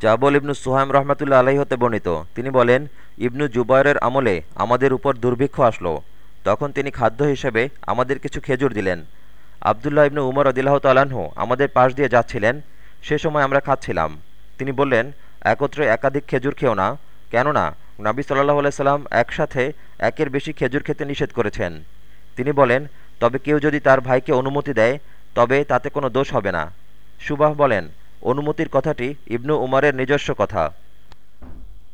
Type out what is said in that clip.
জাবল ইবনু সুহাইম রহমতুল্লা আলাহি হতে বর্ণিত। তিনি বলেন, ইবনু জুবায়রের আমলে আমাদের উপর দুর্ভিক্ষ আসলো। তখন তিনি খাদ্য হিসেবে আমাদের কিছু খেজুর দিলেন। আবদুল্লাহ ইবনু উমর আদিল্লাহ তালাহ আমাদের পাশ দিয়ে যাচ্ছিলেন। সে সময় আমরা খাচ্ছিলাম। তিনি বললেন, একত্রে একাধিক খেজুর খেও না। কেননা, নাবি সাল্লাহ আলাইসাল্লাম একসাথে একের বেশি খেজুর খেতে নিষেধ করেছেন। তিনি বলেন, তবে কেউ যদি তার ভাইকে অনুমতি দেয়, তবে তাতে কোনো দোষ হবে না। সুবাহ বলেন অনুমতির কথাটি ইবনু উমারের নিজস্ব কথা।